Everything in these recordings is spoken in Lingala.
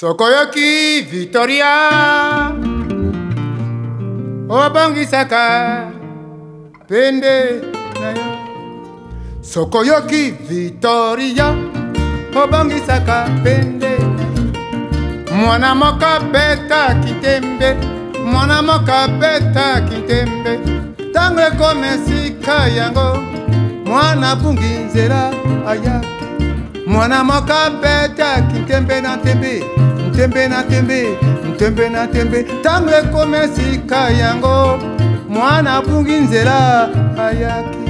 sokoyoki victoria obongisaka pende na yo sokoyoki victoria obongisaka pende mwana moko abetaki tembe mwana moko abetaki tembe ntango ekoma esika yango mwana bungi nzela ayaka mwana moko abetaki ntembe na ntembe ntembe na ntembe ntembe na ntembe ntango ekomi esika yango mwana abungi nzela ayaki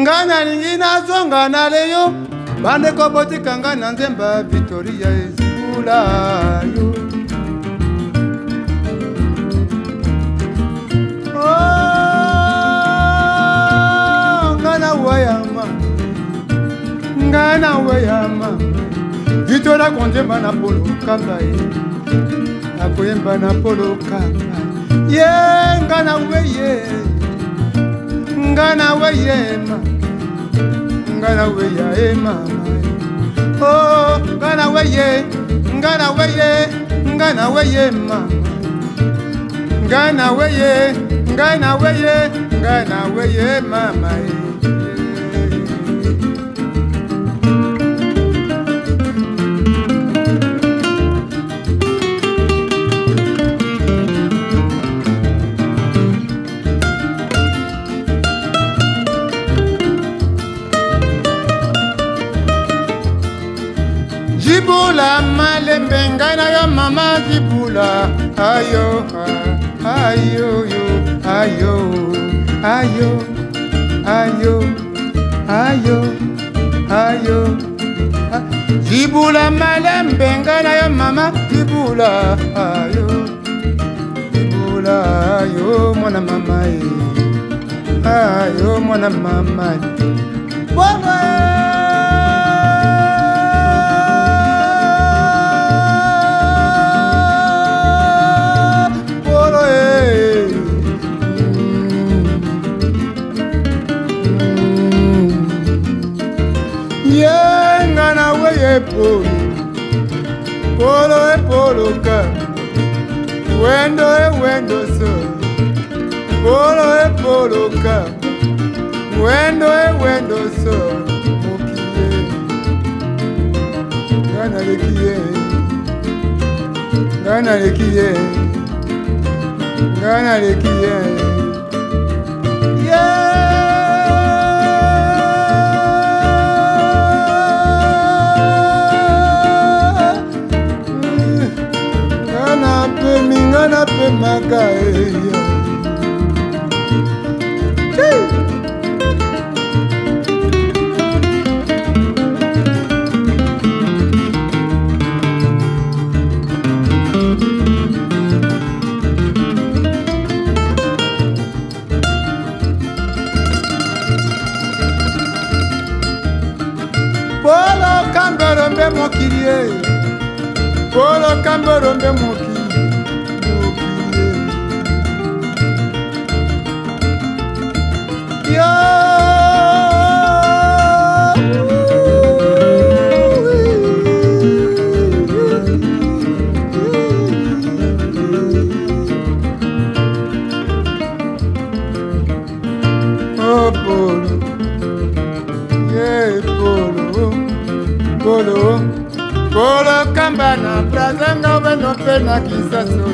ngai nalingi nazonga na leyo bandeko botika ngai na nzemba victoria ezibula yo ngai naweyama litola kondemba na polokamba ye nakoyemba na polokamba ye ngai naweye ngai naweyema ngai naweya ye mama o oh, ngai naweye ngai naweye ngai naweye mama ngai naweye ngai naweye ngai naweye mama ye mpe ngai na yo mama kibula ayo ayoyo ayo ayo ayo ayo ayo libula malembe ngai na yo mama libula ayo libula ayo mwana mama ye ayo mwana mama ye yenga na we ye polo polo e polo ka wendo e wendo so polo e polo ka wendo e wendo so mokiye nga naleki ye nga naleki ye nga naleki ye makaeya Polo kamboro mbe mokirie eh. Polo kamboro mbe mokirie kolo kolo kamba na brazanga weno mpe na kisasolo